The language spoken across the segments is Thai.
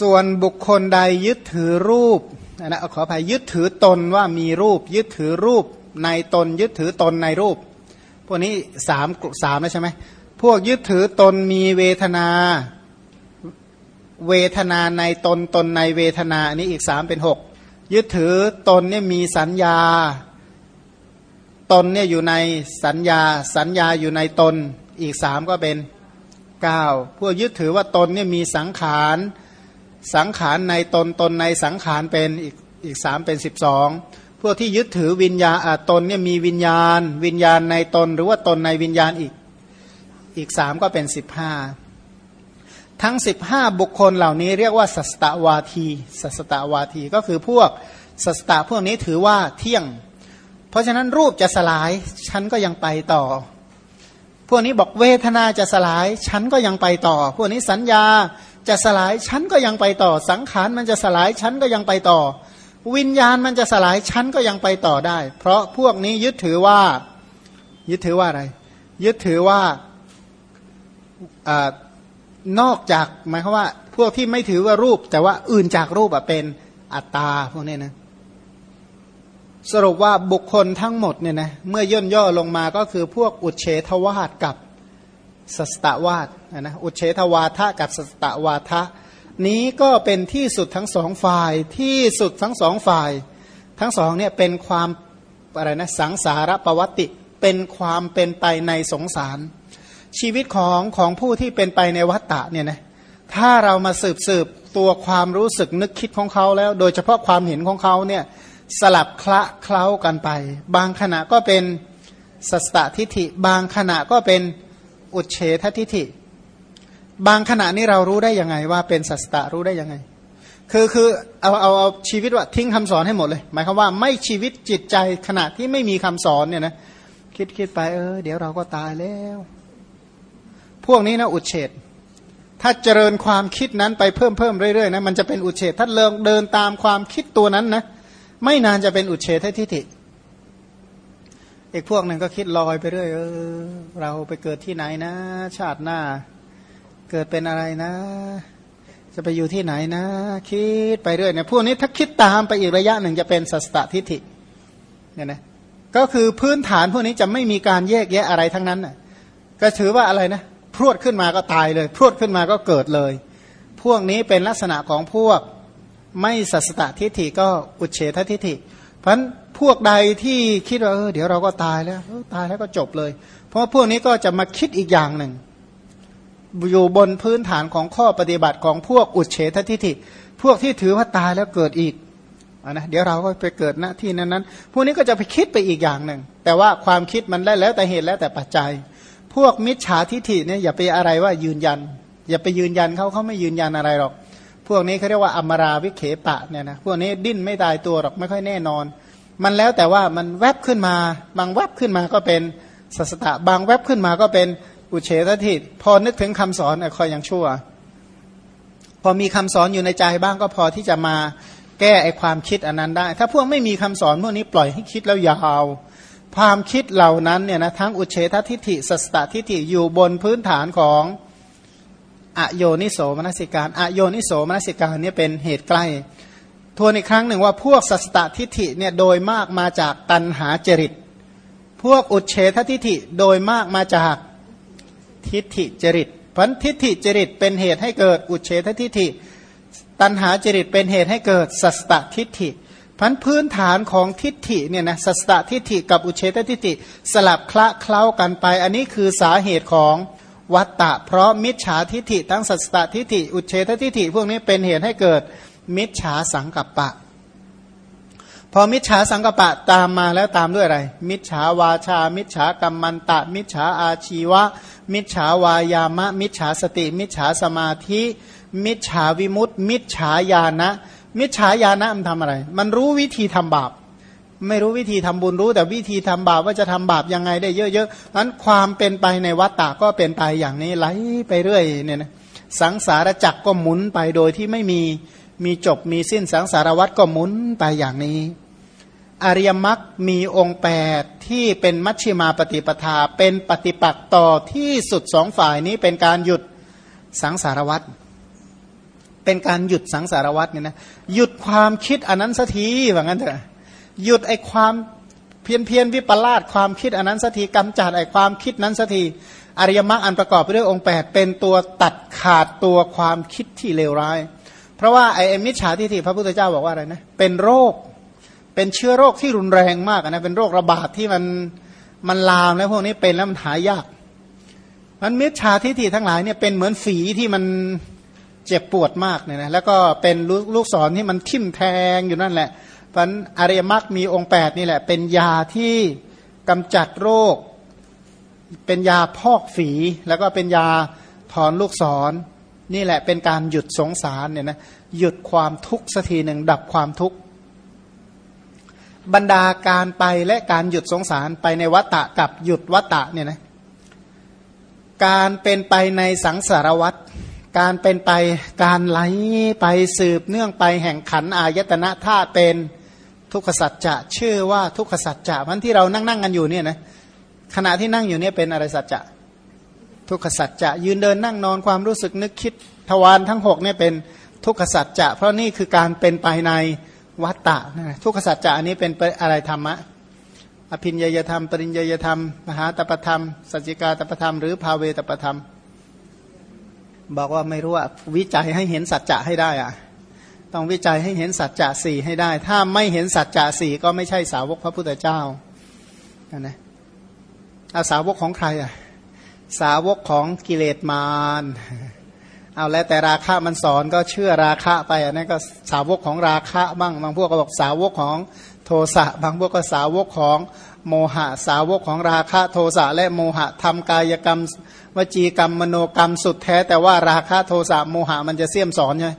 ส่วนบุคคลใดยึดถือรูปนะขออภัยยึดถือตนว่ามีรูป ยึดถือรูปในตน ยึดถือตนในรูป พวกนี้สามสามแล้วใช่ไหมพวกยึดถือตนมีเวทนา เวทนาในตนตนในเวทนาอันนี้อีกสามเป็นหกยึดถือตนเนี่ยมีสัญญา ตนเนี่ยอยู่ในสัญญา สัญญาอยู่ในตนอีกสามก็เป็นเก้าพวกยึดถือว่าตนเนี่ยมีสังขาร สังขารในตนตนในสังขารเป็นอีกอีกสามเป็นสิบสองพวกที่ยึดถือวิญญาตนเนี่ยมีวิญญาณ วิญญาณในตนหรือว่าตนในวิญญาณอีกอีกสามก็เป็นสิบห้าทั้งสิบห้าบุคคลเหล่านี้เรียกว่าสัสตวาทีสัสตวาทีก็คือพวกสัสตพวกนี้ถือว่าเที่ยง เพราะฉะนั้นรูปจะสลายฉันก็ยังไปต่อ พวกนี้บอกเวทนาจะสลายฉันก็ยังไปต่อ พวกนี้สัญญา จะสลายฉันก็ยังไปต่อ สังขารมันจะสลายฉันก็ยังไปต่อ วิญญาณมันจะสลายฉันก็ยังไปต่อได้ เพราะพวกนี้ยึดถือว่า ยึดถือว่าอะไร ยึดถือว่าอนอกจากหมายความว่า พวกที่ไม่ถือว่ารูป แต่ว่าอื่นจากรูปเป็นอัตตาพวกนี้นะสรุปว่าบุคคลทั้งหมดเนี่ยนะเมื่อย่นย่อลงมาก็คือพวกอุเฉทวาทกับ สัสตวาทนะอุเฉทวาทะกับสัสตวาทะนี้ก็เป็นที่สุดทั้งสองฝ่ายที่สุดทั้งสองฝ่าย ทั้งสองเนี่ยเป็นความอะไรนะสังสารประวัติเป็นความเป็นไปในสงสาร ชีวิตของของผู้ที่เป็นไปในวัฏฏะเนี่ยนะถ้าเรามาสืบสืบตัวความรู้สึกนึกคิดของเขาแล้ว โดยเฉพาะความเห็นของเขาเนี่ยสลับคละเคล้ากันไป บางขณะก็เป็นสัสตทิฐิ บางขณะก็เป็น อุเฉททิฐิ บางขณะนี้เรารู้ได้ยังไงว่าเป็นสัสตะรู้ได้ยังไง คือคือเอาเอาเอาชีวิตว่าทิ้งคำสอนให้หมดเลย หมายความว่าไม่ชีวิตจิตใจขณะที่ไม่มีคำสอนเนี่ยนะคิดคิดไปเออเดี๋ยวเราก็ตายแล้ว พวกนี้นะอุเฉดถ้าเจริญความคิดนั้นไปเพิ่มเพิ่มเรื่อยๆนะมันจะเป็นอุเฉดถ้าเลิงเดินตามความคิดตัวนั้นนะไม่นานจะเป็นอุเฉททิฏฐิ อีกพวกหนึ่งก็คิดลอยไปเรื่อยเออเราไปเกิดที่ไหนนะ ชาติหน้า เกิดเป็นอะไรนะ จะไปอยู่ที่ไหนนะ คิดไปเรื่อยเนี่ยพวกนี้ถ้าคิดตามไปอีกระยะหนึ่งจะเป็นสัสตทิฏฐิเนี่ยนะก็คือพื้นฐานพวกนี้จะไม่มีการแยกแยะอะไรทั้งนั้นน่ะก็ถือว่าอะไรนะพรวดขึ้นมาก็ตายเลย พรวดขึ้นมาก็เกิดเลย พวกนี้เป็นลักษณะของพวกไม่สัสตทิฏฐิก็อุเฉททิฏฐิ เพราะ พวกใดที่คิดว่าเออเดี๋ยวเราก็ตายแล้วตายแล้วก็จบเลย เพราะพวกนี้ก็จะมาคิดอีกอย่างหนึ่ง อยู่บนพื้นฐานของข้อปฏิบัติของพวกอุเฉททิฏฐิ พวกที่ถือว่าตายแล้วเกิดอีกนะเดี๋ยวเราก็ไปเกิดณที่นั้นนั้นพวกนี้ก็จะไปคิดไปอีกอย่างหนึ่ง แต่ว่าความคิดมันได้แล้วแต่เหตุแล้วแต่ปัจจัย พวกมิจฉาทิฏฐิเนี่ยอย่าไปอะไรว่ายืนยัน อย่าไปยืนยันเขาเขาไม่ยืนยันอะไรหรอก พวกนี้เขาเรียกว่าอมราวิเคปะเนี่ยนะพวกนี้ดิ้นไม่ตายตัวหรอกไม่ค่อยแน่นอน มันแล้วแต่ว่ามันแวบขึ้นมา บางแวบขึ้นมาก็เป็นสัสตะ บางแวบขึ้นมาก็เป็นอุเฉททิฏพอนึกถึงคำสอนคอยยังชั่ว พอมีคำสอนอยู่ในใจบ้างก็พอที่จะมาแก้ไอความคิดอันนั้นได้ ถ้าพวกไม่มีคำสอนพวกนี้ปล่อยให้คิดแล้วยาว ความคิดเหล่านั้นเนี่ยนะทั้งอุเฉททิฏฐิสัสตทิฏฐิอยู่บนพื้นฐานของอโยนิโสมนสิการ อโยนิโสมนสิการเนี่ยเป็นเหตุใกล้ ทวนอีกครั้งหนึ่งว่าพวกสัสตทิฏฐิเนี่ยโดยมากมาจากตันหาจริต พวกอุเฉททิฏฐิโดยมากมาจากทิฏฐิจริตพันทิฏฐิจริตเป็นเหตุให้เกิดอุเฉททิฏฐิ ตันหาจริตเป็นเหตุให้เกิดสัสตทิฏฐิพันพื้นฐานของทิฏฐิเนี่ยนะสัสตทิฏฐิกับอุเฉททิฏฐิสลับคละเคล้ากันไป อันนี้คือสาเหตุของวัตตะ เพราะมิจฉาทิฐิทั้งสัตตทิฐิอุเฉททิฐิพวกนี้เป็นเหตุให้เกิด มิจฉาสังกัปปะ พอมิจฉาสังกัปปะตามมาแล้วตามด้วยอะไร มิจฉาวาชา มิจฉากรรมันตะ มิจฉาอาชีวะ มิจฉาวายามะ มิจฉาสติ มิจฉาสมาธิ มิจฉาวิมุตติ มิจฉาญาณะมิจฉาญาณะมันทำอะไร มันรู้วิธีทำบาป ไม่รู้วิธีทำบุญรู้ แต่วิธีทำบาปว่าจะทำบาปยังไงได้เยอะๆนั้นความเป็นไปในวัฏฏะก็เป็นไปอย่างนี้ไหลไปเรื่อยเนี่ยนะสังสารจักรก็หมุนไปโดยที่ไม่มี มีจบมีสิ้นสังสารวัฏก็หมุนไปอย่างนี้ อริยมรรคมีองค์แปดที่เป็นมัชฌิมาปฏิปทา เป็นปฏิปักษ์ต่อที่สุดสองฝ่ายนี้เป็นการหยุดสังสารวัฏเป็นการหยุดสังสารวัตเนี่ยนะหยุดความคิดอันนั้นสักทีว่างั้นเถอะหยุดไอความเพี้ยนเพียนวิปลาสความคิดอันนั้นสักทีกำจัดไอความคิดนั้นสักทีอริยมรรคอันประกอบไปด้วยองค์แปดเป็นตัวตัดขาดตัวความคิดที่เลวร้าย เพราะว่าไอมิจฉาทิฏฐิพระพุทธเจ้าบอกว่าอะไรนะเป็นโรค เป็นเชื้อโรคที่รุนแรงมากนะเป็นโรคระบาดที่มันมันลามแล้วพวกนี้เป็นแล้วมันหายากมันมิจฉาทิฏฐิทั้งหลายเนี่ยเป็นเหมือนฝีที่มันเจ็บปวดมากเนี่ยนะแล้วก็เป็นลูกศรที่มันทิ่มแทงอยู่นั่นแหละเพราะอริยมรรคมีองค์8นี่แหละ เป็นยาที่กำจัดโรค เป็นยาพอกฝี แล้วก็เป็นยาถอนลูกศร นี่แหละเป็นการหยุดสงสารเนี่ยนะหยุดความทุกข์สักทีหนึ่งดับความทุกข์บรรดาการไปและการหยุดสงสารไปในวัตตะกับหยุดวัตตะเนี่ยนะการเป็นไปในสังสารวัตรการเป็นไปการไหลไปสืบเนื่องไปแห่งขันอายตนะธาตุเป็นทุกขสัจจะชื่อว่าทุกขสัจจะมันที่เรานั่งนั่งกันอยู่เนี่ยนะขณะที่นั่งอยู่เนี่ยเป็นอะไรสัจจะ ทุกขสัจจะยืนเดินนั่งนอนความรู้สึกนึกคิดทวารทั้งหกเนี่ยเป็นทุกขสัจจะ เพราะนี่คือการเป็นไปในวัตตะทุกขสัจจะอันนี้เป็นอะไรธรรมะอภินยยธรรม ปริญญยธรรม มหาตปธรรม สัจจิกาตปธรรม หรือภาเวตปธรรม บอกว่าไม่รู้ว่าวิจัยให้เห็นสัจจะให้ได้อะต้องวิจัยให้เห็นสัจจะสี่ให้ได้ ถ้าไม่เห็นสัจจะสี่ก็ไม่ใช่สาวกพระพุทธเจ้านะเอาสาวกของใครอะ สาวกของกิเลสมารเอาแล้วแต่ราคะมันสอนก็เชื่อราคะไปอันนั้นก็สาวกของราคะบ้างบางพวกก็บอกสาวกของโทสะบางพวกก็สาวกของโมหะสาวกของราคะโทสะและโมหะทำกายกรรม วจีกรรมมโนกรรมสุดแท้ แต่ว่าราคะโทสะโมหะมันจะเสี่ยมสอนใช่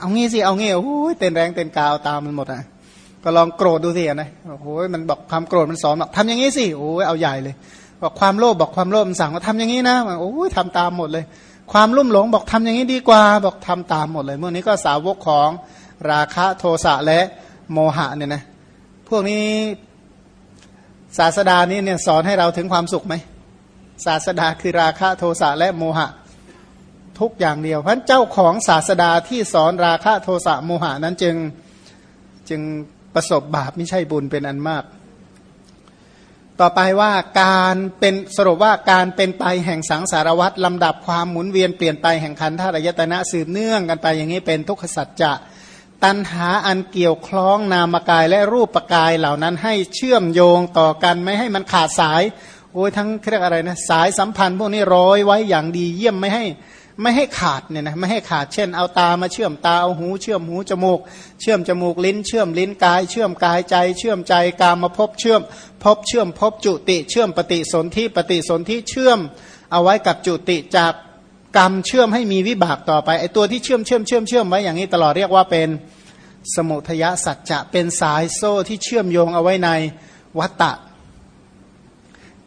เอางี้สิเอางี้โอ้ยเต้นแรงเต้นกาวตามมันหมดอะก็ลองโกรธดูสินะโอ้ยมันบอกความโกรธมันสอนบอกทำอย่างนี้สิโอ้ยเอาใหญ่เลย บอกความโลภบอกความโลภมันสั่งว่าทำอย่างนี้นะโอ้ยทำตามหมดเลย ความลุ่มหลงบอกทำอย่างนี้ดีกว่า บอกทำตามหมดเลยเมื่อนี้ก็สาวกของราคะโทสะและโมหะเนี่ยนะพวกนี้ศาสดานี้เนี่ยสอนให้เราถึงความสุขไหมศาสดาคือราคะโทสะและโมหะ ทุกอย่างเดียวเพราะเจ้าของศาสดาที่สอนราคะโทสะโมหะนั้นจึงจึงประสบบาปไม่ใช่บุญเป็นอันมาก ต่อไปว่าการเป็นสรุปว่าการเป็นไปแห่งสังสารวัตรลำดับความหมุนเวียนเปลี่ยนไปแห่งขันธาตุยตนะสืบเนื่องกันไปอย่างนี้เป็นทุกขสัจจะตันหาอันเกี่ยวคล้องนามกายและรูปกายเหล่านั้นให้เชื่อมโยงต่อกันไม่ให้มันขาดสายโอ้ยทั้งเรียกอะไรนะสายสัมพันธ์พวกนี้ร้อยไว้อย่างดีเยี่ยมไม่ให้ ไม่ให้ขาดเนี่ยนะไม่ให้ขาดเช่น เอาตามาเชื่อมตาเอาหู เชื่อมหูจมูก เชื่อมจมูกลิ้น เชื่อมลิ้นกาย เชื่อมกายใจ เชื่อมใจกามาพบเชื่อมพบเชื่อมพบจุติ เชื่อมปฏิสนธิปฏิสนธิเชื่อม เอาไว้กับจุติจากกรรมเชื่อมให้มีวิบากต่อไปไอตัวที่เชื่อมเชื่อมเชื่อมเชื่อมไว้อย่างนี้ตลอดเรียกว่าเป็นสมุทยสัจจะเป็นสายโซ่ที่เชื่อมโยงเอาไว้ในวัตตะ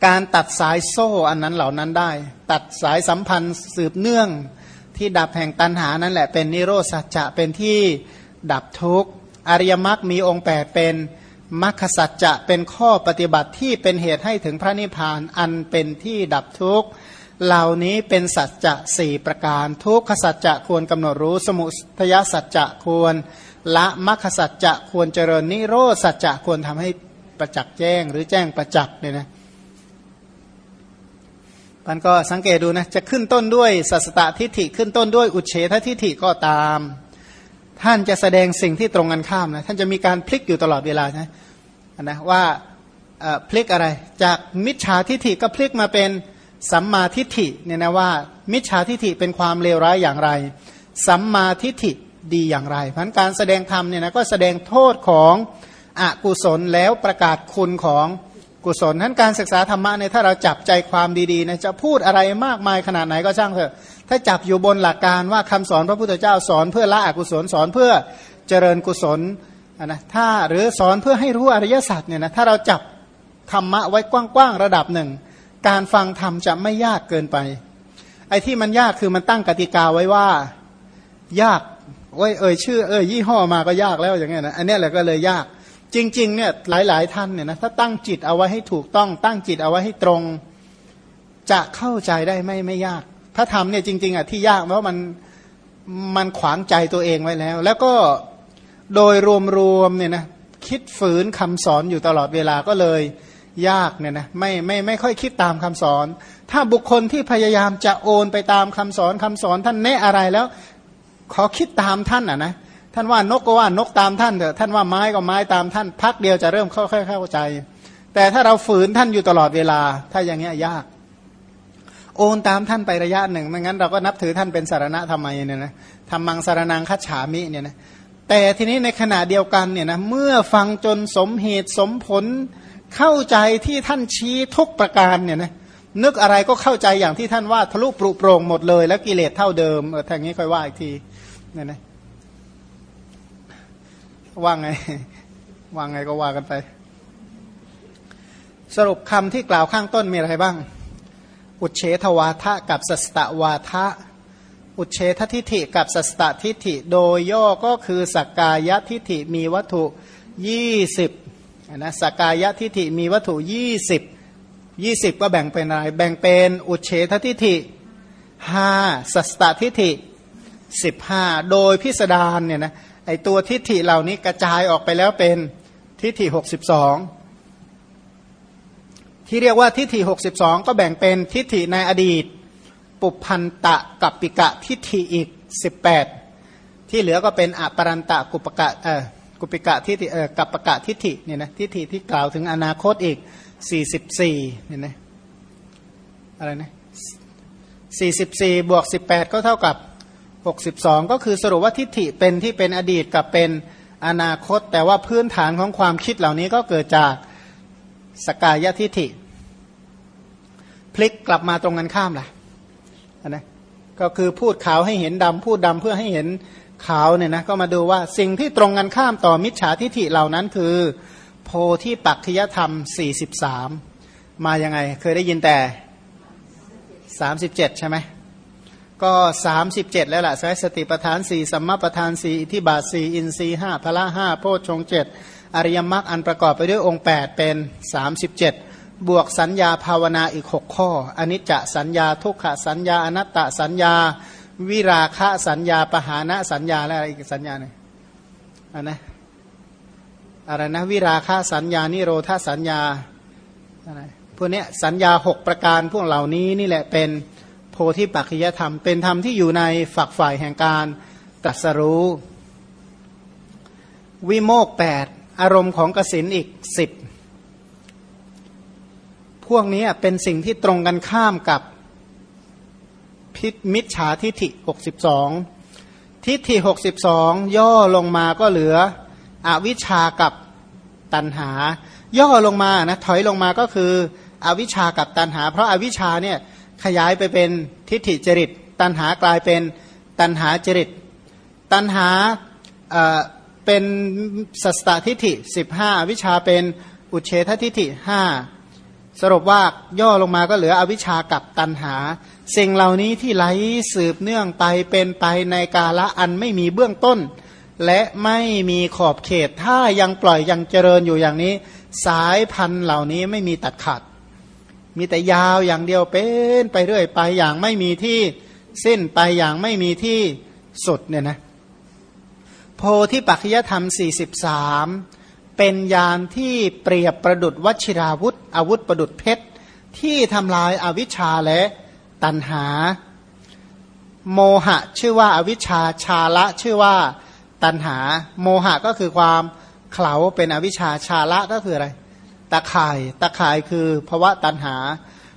การตัดสายโซ่อันนั้นเหล่านั้นได้ ตัดสายสัมพันธ์สืบเนื่องที่ดับแห่งตันหานั่นแหละเป็นนิโรธสัจจะเป็นที่ดับทุกข์อริยมรรคมีองค์แปดเป็นมรรคสัจจะเป็นข้อปฏิบัติที่เป็นเหตุให้ถึงพระนิพพานอันเป็นที่ดับทุกข์เหล่านี้เป็นสัจจะสี่ประการ ทุกขสัจจะควรกำหนดรู้สมุทยสัจจะควรละมัคสัจจะควรเจริญนิโรธสัจจะควรทำให้ประจักษ์แจ้งหรือแจ้งประจักษ์เนี่ยนะ มันก็สังเกตดูนะจะขึ้นต้นด้วยสัสตตทิฏฐิขึ้นต้นด้วยอุเฉททิฏฐิก็ตาม ท่านจะแสดงสิ่งที่ตรงกันข้ามนะท่านจะมีการพลิกอยู่ตลอดเวลาใช่นะว่าพลิกอะไรจากมิจฉาทิฏฐิก็พลิกมาเป็นสัมมาทิฏฐิเนี่ยนะว่า มิจฉาทิฏฐิเป็นความเลวร้ายอย่างไร สัมมาทิฏฐิดีอย่างไรเพราะการแสดงธรรมเนี่ยนะก็แสดงโทษของอกุศลแล้วประกาศคุณของ กุศลนั้นการศึกษาธรรมะเนี่ยถ้าเราจับใจความดีๆนะจะพูดอะไรมากมายขนาดไหนก็ช่างเถอะถ้าจับอยู่บนหลักการว่าคำสอนพระพุทธเจ้าสอนเพื่อละอกุศลสอนเพื่อเจริญกุศลนะถ้าหรือสอนเพื่อให้รู้อริยสัจเนี่ยนะถ้าเราจับธรรมะไว้กว้างๆระดับหนึ่ง การฟังธรรมจะไม่ยากเกินไป ไอ้ที่มันยากคือมันตั้งกติกาไว้ว่า ยากโอ้ยเอ่ยชื่อเอ่ยยี่ห้อมาก็ยากแล้วอย่างเงี้ยนะอันนี้แหละก็เลยยาก จริงๆเนี่ยหลายๆท่านเนี่ยนะถ้าตั้งจิตเอาไว้ให้ถูกต้อง ตั้งจิตเอาไว้ให้ตรง จะเข้าใจได้ไม่ไม่ยากถ้าทำเนี่ยจริง ๆอะที่ยากเพราะมันมันขวางใจตัวเองไว้แล้ว แล้วก็โดยรวมๆเนี่ยนะคิดฝืนคำสอนอยู่ตลอดเวลาก็เลยยากเนี่ยนะไม่ไม่ไม่ค่อยคิดตามคำสอน ถ้าบุคคลที่พยายามจะโอนไปตามคำสอนคำสอนท่านแนะอะไรแล้ว ขอคิดตามท่านอะนะ ท่านว่านกก็ว่านกตามท่านเถอะท่านว่าไม้ก็ไม้ตามท่านพักเดียวจะเริ่มค่อยๆเข้าใจ แต่ถ้าเราฝืนท่านอยู่ตลอดเวลา ถ้าอย่างเงี้ยยาก โอนตามท่านไประยะหนึ่งไม่งั้นเราก็นับถือท่านเป็นสารณะทำไมเนี่ยนะทำมังสารนังคัจฉามิเนี่ยนะแต่ทีนี้ในขณะเดียวกันเนี่ยนะเมื่อฟังจนสมเหตุสมผลเข้าใจที่ท่านชี้ทุกประการเนี่ยนะนึกอะไรก็เข้าใจอย่างที่ท่านว่าทะลุปรุโปร่งหมดเลย แล้วกิเลสเท่าเดิมเออทางนี้ค่อยว่าอีกทีเนี่ยนะ ว่าไงว่าไงก็ว่ากันไป สรุปคำที่กล่าวข้างต้นมีอะไรบ้าง อุเฉทวาทะกับสัสตวาทะอุเฉททิฐิกับสัสตทิฐิ โดยย่อก็คือสักกายทิฐิมีวัตถุยี่สิบนะสักกายทิฐิมีวัตถุยี่สิบยี่สิบก็แบ่งเป็นอะไร แบ่งเป็นอุเฉททิฐิห้าสัสตทิฐิสิบห้าโดยพิสดารเนี่ยนะ ไอตัวทิฏฐิเหล่านี้กระจายออกไปแล้วเป็นทิฏฐิหกสิบสองที่เรียกว่าทิฏฐิหกสิบสองก็แบ่งเป็นทิฏฐิในอดีต ปุพันตะกับปิกะทิฏฐิอีกสิบแปดที่เหลือก็เป็นอปรันตะกุปกะเออกุปิกะทิฏฐิเออกับปกะทิฏฐิเนี่ยนะทิฏฐิที่กล่าวถึงอนาคตอีกสี่สิบสี่เนี่ยนะอะไรนะสี่สิบสี่บวกสิบแปดก็เท่ากับ 62 ก็คือสรุปว่าทิฏฐิเป็นที่เป็นอดีตกับเป็นอนาคต แต่ว่าพื้นฐานของความคิดเหล่านี้ก็เกิดจากสกายทิฏฐิ พลิกกลับมาตรงกันข้ามล่ะนะก็คือพูดขาวให้เห็นดำพูดดำเพื่อให้เห็นขาวเนี่ยนะก็มาดูว่าสิ่งที่ตรงกันข้ามต่อมิจฉาทิฏฐิเหล่านั้นคือ โพธิปักขยธรรม 43 มายังไง เคยได้ยินแต่ 37 ใช่ไหม ก็สามสิบเจ็ดแล้วล่ะใช้สติปทานสี่สัมมาปทานสี่อิทิบาทสี่อินทรีห้าพละห้าโพชฌงเจ็ดอริยมรรคอันประกอบไปด้วยองค์แปดเป็นสามสิบเจ็ดบวกสัญญาภาวนาอีกหกข้ออนิจจสัญญาทุกขสัญญาอนัตตสัญญา วิราคะสัญญาปหานะสัญญาและอะไรอีกสัญญาหนึ่งอันนะอะไรนะวิราคะสัญญานิโรธาสัญญาอะไรพวกนี้สัญญาหกประการพวกเหล่านี้นี่แหละเป็น โพธิปัจจยธรรม เป็นธรรมที่อยู่ในฝักฝ่ายแห่งการตรัสรู้ วิโมกแปดอารมณ์ของกสินอีกสิบพวกนี้เป็นสิ่งที่ตรงกันข้ามกับพิมิจฉาทิฐิหกสิบสองทิฏฐิหกสิบสองย่อลงมาก็เหลืออวิชากับตันหา ย่อลงมานะถอยลงมาก็คืออวิชากับตันหา เพราะอาวิชาเนี่ย ขยายไปเป็นทิฏฐิจริต ตัณหากลายเป็นตัณหาจริต ตัณหาเป็นสัสตทิฏฐิสิบห้าวิชาเป็นอุเฉททิฏฐิห้าสรุปว่าย่อลงมาก็เหลืออวิชากับตัณหา สิ่งเหล่านี้ที่ไหลสืบเนื่องไปเป็นไปในกาละอันไม่มีเบื้องต้น และไม่มีขอบเขตถ้ายังปล่อยยังเจริญอยู่อย่างนี้ สายพันธุ์เหล่านี้ไม่มีตัดขาด มีแต่ยาวอย่างเดียวเป็นไปเรื่อยไปอย่างไม่มีที่สิ้นไปอย่างไม่มีที่สุดเนี่ยนะโพธิปัจจยธรรม 43 เป็นยานที่เปรียบประดุดวชิราวุธ อาวุธประดุดเพชร ที่ทำลายอาวิชชาและตันหา โมหะชื่อว่าอาวิชชาชาละชื่อว่าตันหา โมหะก็คือความเข่าเป็นอวิชชาชาละก็คืออะไร ตะข่ายตะข่ายคือภวะตันหา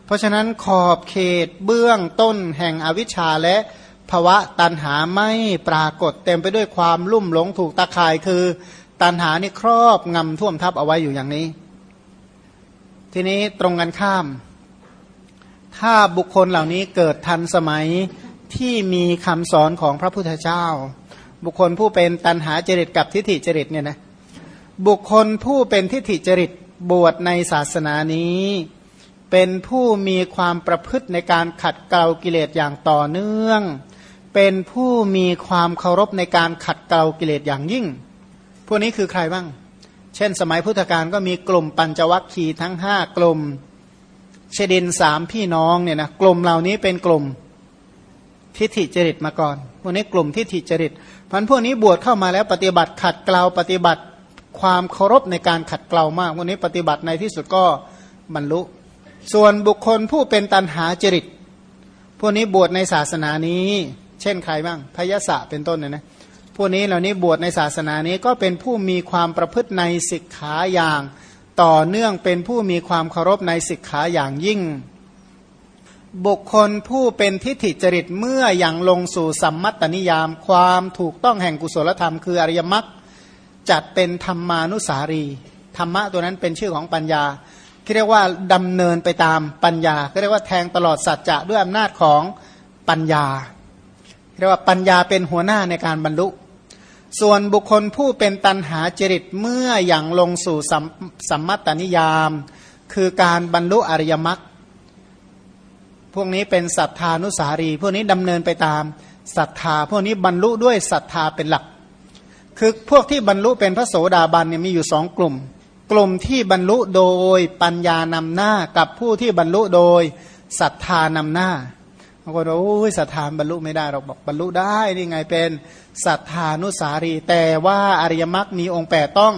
เพราะฉะนั้นขอบเขตเบื้องต้นแห่งอวิชชาและภวะตันหาไม่ปรากฏเต็มไปด้วยความลุ่มหลงถูกตะข่ายคือ ตันหานี่ครอบงำท่วมทับเอาไว้อยู่อย่างนี้ ทีนี้ตรงกันข้าม ถ้าบุคคลเหล่านี้เกิดทันสมัยที่มีคำสอนของพระพุทธเจ้า บุคคลผู้เป็นตันหาจริตกับทิฏฐิจริตเนี่ยนะบุคคลผู้เป็นทิฏฐิจริต บวชในศาสนานี้ เป็นผู้มีความประพฤติในการขัดเกลากิเลสอย่างต่อเนื่อง เป็นผู้มีความเคารพในการขัดเกลากิเลสอย่างยิ่ง พวกนี้คือใครบ้าง เช่น สมัยพุทธกาลก็มีกลุ่มปัญจวัคคีย์ทั้งห้ากลุ่มเชดินสามพี่น้องเนี่ยนะกลุ่มเหล่านี้เป็นกลุ่มทิฏฐิจริตมาก่อนพวกนี้กลุ่มที่ถิจริตพันพวกนี้บวชเข้ามาแล้วปฏิบัติขัดเกลาปฏิบัติ ความเคารพในการขัดเกลามากพวกนี้ปฏิบัติในที่สุดก็บรรลุ ส่วนบุคคลผู้เป็นตันหาจริต พวกนี้บวชในศาสนานี้ เช่นใครบ้างพยศะเป็นต้นเนี่ยนะพวกนี้เหล่านี้บวชในศาสนานี้ก็เป็นผู้มีความประพฤติในศิกขาอย่าง ต่อเนื่องเป็นผู้มีความเคารพในศิกขาอย่างยิ่ง บุคคลผู้เป็นทิฏฐิจริตเมื่ออยังลงสู่สัมมัตตนิยาม ความถูกต้องแห่งกุศลธรรมคืออริยมรรค จัดเป็นธรรมานุสารี ธรรมะตัวนั้นเป็นชื่อของปัญญาเรียกว่าดำเนินไปตามปัญญาเรียกว่าแทงตลอดสัจจะด้วยอำนาจของปัญญา เรียกว่าปัญญาเป็นหัวหน้าในการบรรลุ ส่วนบุคคลผู้เป็นตันหาจริตเมื่ออย่างลงสู่สัมสัมมัตตนิยาม คือการบรรลุอริยมรรคพวกนี้เป็นศรัทธานุสารี พวกนี้ดำเนินไปตามศรัทธา พวกนี้บรรลุด้วยศรัทธาเป็นหลัก คือพวกที่บรรลุเป็นพระโสดาบันเนี่ยมีอยู่สองกลุ่ม กลุ่มที่บรรลุโดยปัญญานำหน้ากับผู้ที่บรรลุโดยศรัทธานำหน้าบางคนบอกโอ้ยศรัทธาบรรลุไม่ได้เราบอกบรรลุได้นี่ไงเป็นศรัทธานุสารี แต่ว่าอริยมรรคมีองค์แปดต้อง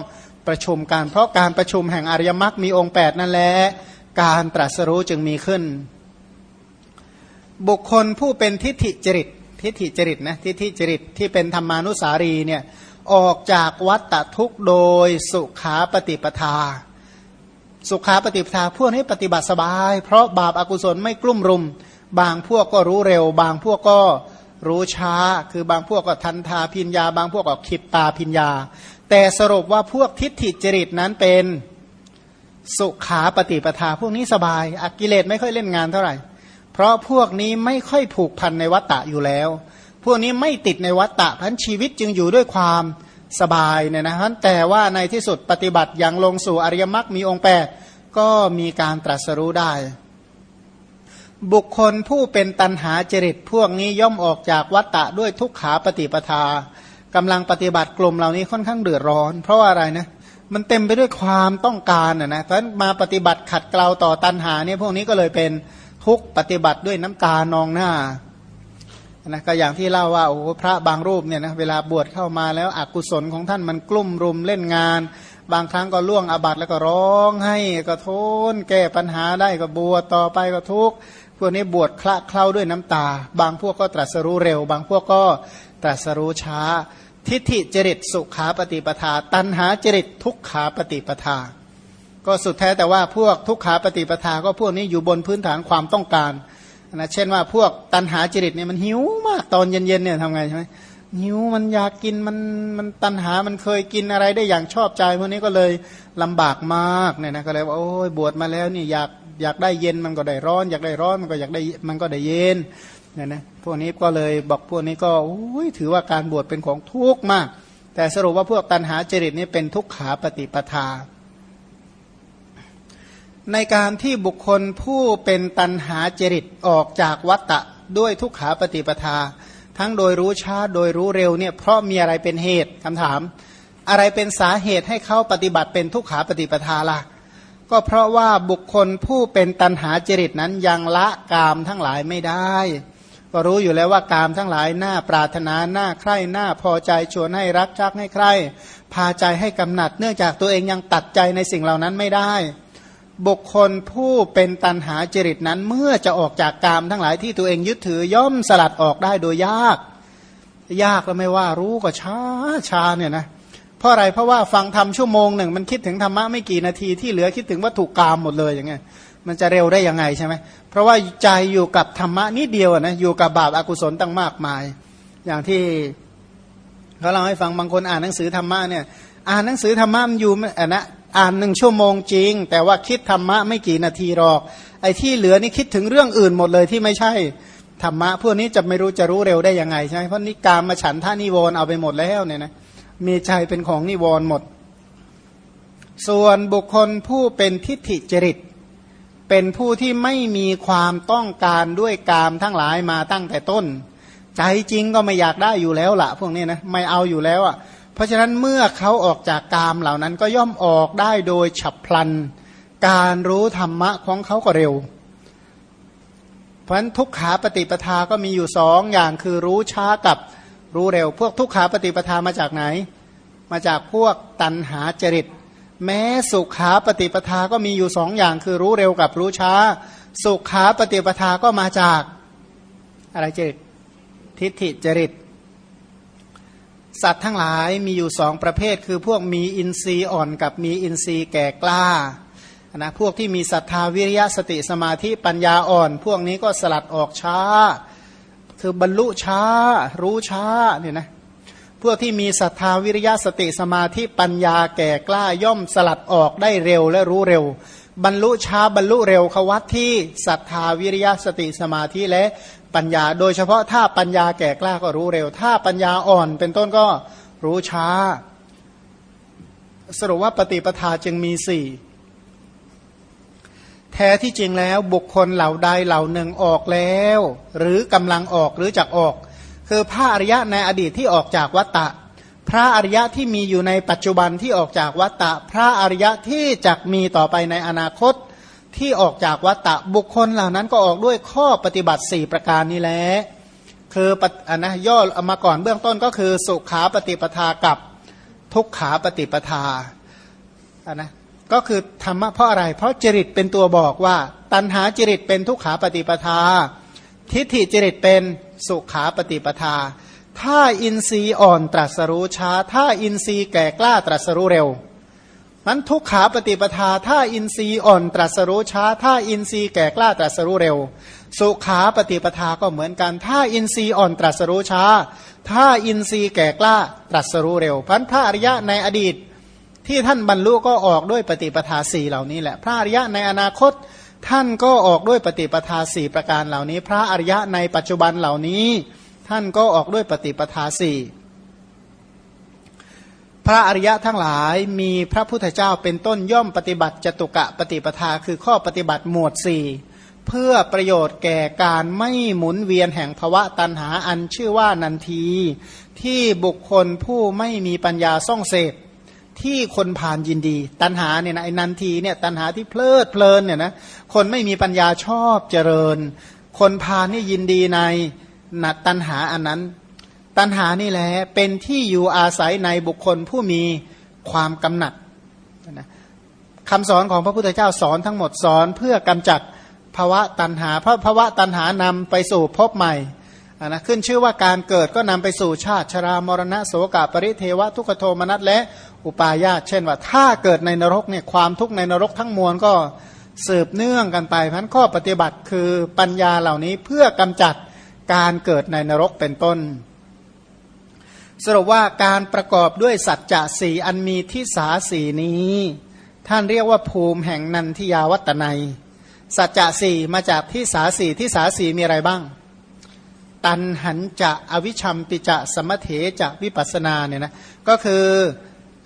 ประชุมกันเพราะการประชุมแห่งอริยมรรคมีองค์แปดนั่นแหละการตรัสรู้จึงมีขึ้น บุคคลผู้เป็นทิฏฐิจริตทิฏฐิจริตนะทิฏฐิจริตที่เป็นธรรมานุสารีเนี่ย ออกจากวัตตทุกโดยสุขาปฏิปทา สุขาปฏิปทาพวกนี้ปฏิบัติสบาย เพราะบาปอากุศลไม่กลุ่มรุม บางพวกก็รู้เร็ว บางพวกก็รู้ช้า คือบางพวกก็ทันทาพิญญา บางพวกก็ขิปตาพิญญา แต่สรุปว่าพวกทิฏฐิจริตนั้นเป็นสุขาปฏิปทา พวกนี้สบายอกิเลสไม่ค่อยเล่นงานเท่าไหร่ เพราะพวกนี้ไม่ค่อยผูกพันในวัตตะอยู่แล้ว พวกนี้ไม่ติดในวัตตะพันชีวิตจึงอยู่ด้วยความสบายเนี่ยนะฮะแต่ว่าในที่สุดปฏิบัติอย่างลงสู่อริยมรรคมีองค์แปดก็มีการตรัสรู้ได้ บุคคลผู้เป็นตันหาจริตพวกนี้ย่อมออกจากวัตตะด้วยทุกขาปฏิปทากำลังปฏิบัติกลุ่มเหล่านี้ค่อนข้างเดือดร้อน เพราะว่าอะไรนะมันเต็มไปด้วยความต้องการนะนะเพราะมาปฏิบัติขัดเกลาต่อตันหาเนี่ยพวกนี้ก็เลยเป็นทุกปฏิบัติด้วยน้ำตานองหน้า นะก็อย่างที่เล่าว่าโอ้พระบางรูปเนี่ยนะเวลาบวชเข้ามาแล้วอกุศลของท่านมันกลุ่มรุมเล่นงาน บางครั้งก็ล่วงอาบัติแล้วก็ร้องให้ก็ทนแก้ปัญหาได้ก็บวชต่อไปก็ทุกข์พวกนี้บวชคละเคล้าด้วยน้ำตา บางพวกก็ตรัสรู้เร็ว บางพวกก็ตรัสรู้ช้า ทิฏฐิจริตสุขาปฏิปทา ตันหาจริตทุกขาปฏิปทา ก็สุดแท้แต่ว่าพวกทุกขาปฏิปทาก็พวกนี้อยู่บนพื้นฐานความต้องการ นะเช่นว่าพวกตันหาจริตเนี่ยมันหิวมากตอนเย็นๆเนี่ยทำไงใช่ไหมหิวมันอยากกินมันมันตันหามันเคยกินอะไรได้อย่างชอบใจพวกนี้ก็เลยลำบากมากเนี่ยนะก็เลยว่าโอ้ยบวชมาแล้วนี่อยากอยากได้เย็นมันก็ได้ร้อน อยากได้ร้อนมันก็อยากได้มันก็ได้เย็นเนี่ยนะพวกนี้ก็เลยบอกพวกนี้ก็อุ้ยถือว่าการบวชเป็นของทุกข์มาก แต่สรุปว่าพวกตันหาจริตนี้เป็นทุกขาปฏิปทา ในการที่บุคคลผู้เป็นตันหาจริตออกจากวัตตะด้วยทุกขาปฏิปทา ทั้งโดยรู้ช้าโดยรู้เร็วเนี่ยเพราะมีอะไรเป็นเหตุคำถาม อะไรเป็นสาเหตุให้เขาปฏิบัติเป็นทุกขาปฏิปทาล่ะก็เพราะว่าบุคคลผู้เป็นตันหาจริตนั้นยังละกามทั้งหลายไม่ได้ ก็รู้อยู่แล้วว่ากามทั้งหลายหน้าปรารถนาหน้าใคร่หน้าพอใจชวนให้รักชักให้ใคร่พาใจให้กำหนัด เนื่องจากตัวเองยังตัดใจในสิ่งเหล่านั้นไม่ได้ บุคคลผู้เป็นตันหาจริตนั้นเมื่อจะออกจากกามทั้งหลายที่ตัวเองยึดถือย่อมสลัดออกได้โดยยาก ยากก็ไม่ว่ารู้ก็ช้าช้าเนี่ยนะเพราะอะไรเพราะว่าฟังทำชั่วโมงหนึ่งมันคิดถึงธรรมะไม่กี่นาทีที่เหลือคิดถึงวัตถุกรรมหมดเลยอย่างเงี้ยมันจะเร็วได้ยังไงใช่ไหมเพราะว่าใจอยู่กับธรรมะนิดเดียวนะอยู่กับบาปอากุศลตั้งมากมาย อย่างที่เขาเล่าให้ฟังบางคนอ่านหนังสือธรรมะเนี่ยอ่านหนังสือธรรมะมันอยู่อะนะ อ่านหนึ่งชั่วโมงจริง แต่ว่าคิดธรรมะไม่กี่นาทีหรอก ไอ้ที่เหลือนี่คิดถึงเรื่องอื่นหมดเลยที่ไม่ใช่ธรรมะพวกนี้จะไม่รู้จะรู้เร็วได้ยังไงใช่ไหมเพราะนิการมาฉันท่านิวรณ์เอาไปหมดแล้วเนี่ยนะมีใจเป็นของนิวรณ์หมด ส่วนบุคคลผู้เป็นทิฏฐิจริต เป็นผู้ที่ไม่มีความต้องการด้วยกามทั้งหลายมาตั้งแต่ต้น ใจจริงก็ไม่อยากได้อยู่แล้วละพวกนี้นะไม่เอาอยู่แล้วอะ่ะ เพราะฉะนั้นเมื่อเขาออกจากกามเหล่านั้นก็ย่อมออกได้โดยฉับพลัน การรู้ธรรมะของเขาก็เร็ว เพราะฉะนั้นทุกขาปฏิปทาก็มีอยู่สองอย่างคือรู้ช้ากับรู้เร็ว พวกทุกขาปฏิปทามาจากไหน มาจากพวกตันหาจริต แม้สุขาปฏิปทาก็มีอยู่สองอย่างคือรู้เร็วกับรู้ช้า สุขาปฏิปทาก็มาจากอะไรจริตทิฏฐิจริต สัตว์ทั้งหลายมีอยู่สองประเภท คือพวกมีอินทรีย์อ่อนกับมีอินทรีย์แก่กล้านะพวกที่มีศรัทธาวิริยะสติสมาธิปัญญาอ่อน พวกนี้ก็สลัดออกช้า คือบรรลุช้า รู้ช้าเนี่ยนะพวกที่มีศรัทธาวิริยะสติสมาธิปัญญาแก่กล้าย่อมสลัดออกได้เร็วและรู้เร็ว บรรลุช้าบรรลุเร็วขวัตที่ศรัทธาวิริยะสติสมาธิและปัญญา โดยเฉพาะถ้าปัญญาแก่กล้าก็รู้เร็ว ถ้าปัญญาอ่อนเป็นต้นก็รู้ช้า สรุปว่าปฏิปทาจึงมีสี่แท้ที่จริงแล้วบุคคลเหล่าใดเหล่าหนึ่งออกแล้ว หรือกำลังออกหรือจักออก คือพระอริยะในอดีตที่ออกจากวัตตะ พระอริยะที่มีอยู่ในปัจจุบันที่ออกจากวัตตะ พระอริยะที่จะมีต่อไปในอนาคตที่ออกจากวัตตะบุคคลเหล่านั้นก็ออกด้วยข้อปฏิบัติ 4 ประการนี้แหละคืออันนะย่อเอามาก่อนเบื้องต้นก็คือสุขาปฏิปทากับทุกขาปฏิปทาอันนะก็คือธรรมะเพราะอะไร เพราะจริตเป็นตัวบอกว่า ตัณหาจริตเป็นทุกขาปฏิปทา ทิฏฐิจริตเป็นสุขาปฏิปทา ถ้าอินทรีย์อ่อนตรัสรู้ช้า ถ้าอินทรีย์แก่กล้าตรัสรู้เร็วมันทุกขาปฏิปทาถ้าอินทรีย์อ่อนตรัสรู้ช้า ถ้าอินทรีย์แก่กล้าตรัสรู้เร็ว สุขาปฏิปทาก็เหมือนกัน ถ้าอินทรีย์อ่อนตรัสรู้ช้า ถ้าอินทรีย์แก่กล้าตรัสรู้เร็วพันพระอริยะในอดีตที่ท่านบรรลุก็ออกด้วยปฏิปทาสี่เหล่านี้แหละ พระอริยะในอนาคตท่านก็ออกด้วยปฏิปทาสี่ประการเหล่านี้ พระอริยะในปัจจุบันเหล่านี้ ท่านก็ออกด้วยปฏิปทาสี่พระอริยะทั้งหลายมีพระพุทธเจ้าเป็นต้นย่อมปฏิบัติจตุกะปฏิปทาคือข้อปฏิบัติหมวดสี่เพื่อประโยชน์แก่การไม่หมุนเวียนแห่งภวะตันหาอันชื่อว่านันที ที่บุคคลผู้ไม่มีปัญญาซ่องเสพที่คนผ่านยินดี ตันหาเนี่ยนะไอ้นันทีเนี่ยตันหาที่เพลิดเพลินเนี่ยนะคนไม่มีปัญญาชอบเจริญ คนพานนี่ยินดีใน นัตันหาอันนั้น ตัณหานี่แหละเป็นที่อยู่อาศัยในบุคคลผู้มีความกำหนัดนะคำสอนของพระพุทธเจ้าสอนทั้งหมดสอนเพื่อกำจัดภาวะตัณหา เพราะภาวะตัณหานำไปสู่พบใหม่นะขึ้นชื่อว่าการเกิดก็นำไปสู่ชาติชรามรณะโสกาปริเทวะทุกโทมนัสและอุปาญาตเช่นว่าถ้าเกิดในนรกเนี่ยความทุกข์ในนรกทั้งมวลก็สืบเนื่องกันไปพันข้อปฏิบัติคือปัญญาเหล่านี้เพื่อกำจัด การเกิดในนรกเป็นต้น สรุปว่าการประกอบด้วยสัจจะสีอันมีทิสาสีนี้ ท่านเรียกว่าภูมิแห่งนันทิยาวัตนัย สัจจะสี่มาจากทิสาสีทิสาสีมีอะไรบ้าง ตันหันจะอวิชัมปิจะสมเถจะวิปัสนาเนี่ยนะก็คือ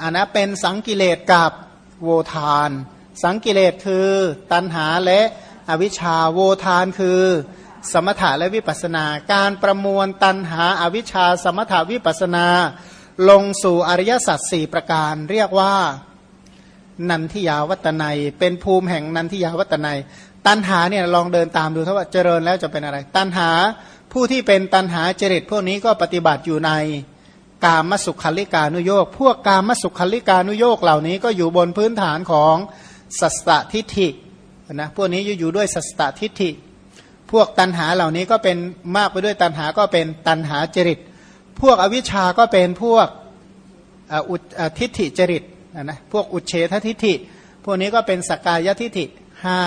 อันนะเป็นสังกิเลสกับโวทาน สังกิเลสคือตันหาและอวิชาโวทานคือ สมถะและวิปัสนา การประมวลตันหาอาวิชชา สมถะวิปัสนา ลงสู่อริยสัจสี่ประการ เรียกว่านันทิยาวัตนัย เป็นภูมิแห่งนันทิยาวัตนัย ตันหาเนี่ยลองเดินตามดูถ้าว่าเจริญแล้วจะเป็นอะไร ตันหาผู้ที่เป็นตันหาเจริตพวกนี้ก็ปฏิบัติอยู่ในกามสุขลิกานุโยกพวกกามสุขลิกานุโยกเหล่านี้ก็อยู่บนพื้นฐานของสัสตทิฏฐินะพวกนี้อยู่ด้วยสัสตทิฏฐิ พวกตันหาเหล่านี้ก็เป็นมากไปด้วยตันหาก็เป็นตันหาจริต พวกอวิชชาก็เป็นพวกอุทิฏฐิจริตนะนะพวกอุเฉททิฏฐิ พวกนี้ก็เป็นสกายทิฏฐิห้า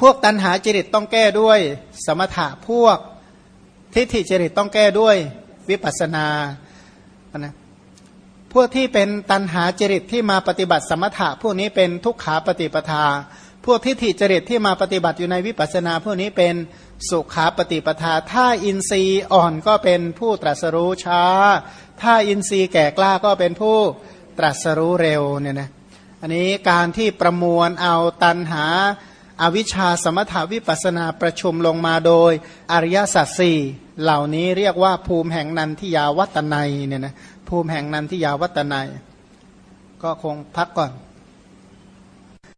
พวกตันหาจริตต้องแก้ด้วยสมถะพวกทิฏฐิจริตต้องแก้ด้วยวิปัสนานะพวกที่เป็นตันหาจริตที่มาปฏิบัติสมถะพวกนี้เป็นทุกขาปฏิปทา พวกทิฏฐิจริตที่มาปฏิบัติอยู่ในวิปัสสนาพวกนี้เป็นสุขาปฏิปทา ถ้าอินทรีย์อ่อนก็เป็นผู้ตรัสรู้ช้า ถ้าอินทรีย์แก่กล้าก็เป็นผู้ตรัสรู้เร็วเนี่ยนะอันนี้การที่ประมวลเอาตันหาอาวิชชาสมถาวิปัสนาประชุมลงมาโดยอริยสัจสี่เหล่านี้เรียกว่าภูมิแห่งนันทิยาวัตนัยเนี่ยนะภูมิแห่งนันทิยาวัตนัย ก็คงพักก่อน